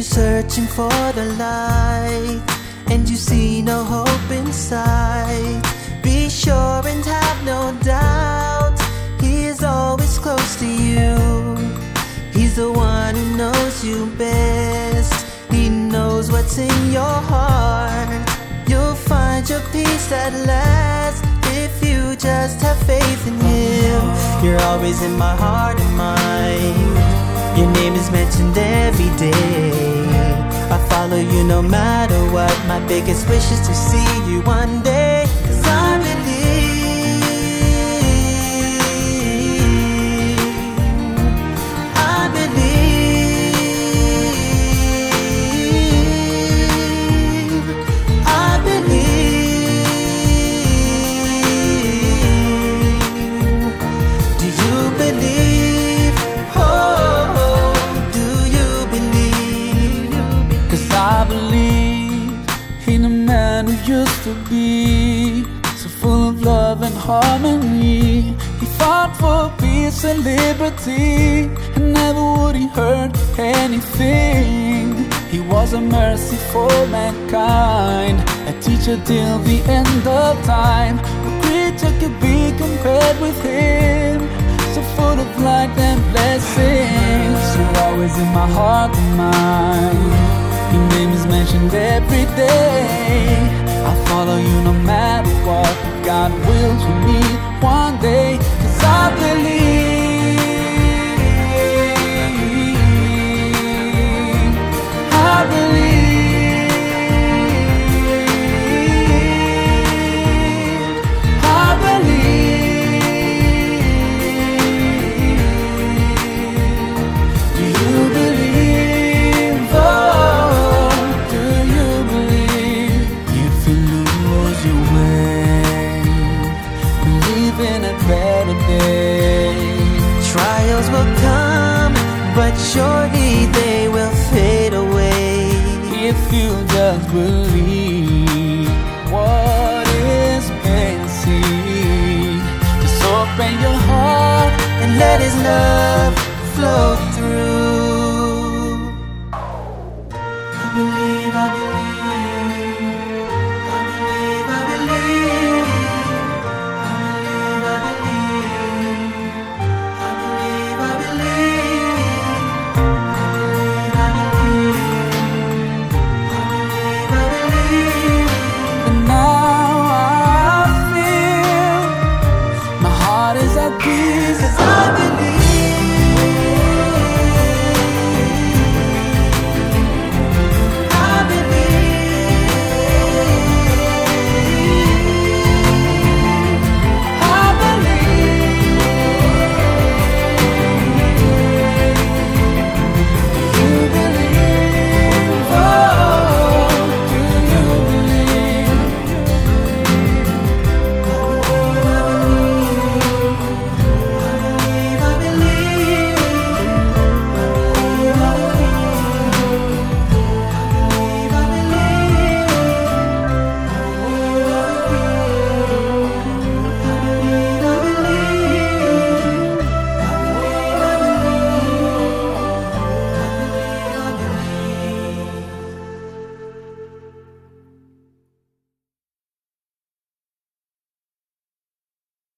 searching for the light and you see no hope inside, be sure and have no doubt He is always close to you. He's the one who knows you best. He knows what's in your heart. You'll find your peace at last if you just have faith in Him. You're always in my heart and mind. Your name is mentioned every day. No matter what. My biggest wish is to see you one day. Used to be so full of love and harmony. He fought for peace and liberty, and never would he hurt anything. He was a mercy for mankind, a teacher till the end of time. No creature could be compared with him, so full of light and blessings. You're always in my heart and mind. Your name is mentioned every day. I'll follow you no matter what. God wills for me one day. In a better day. Trials will come, but surely they will fade away. If you just believe what is been just open your heart and let His love flow through.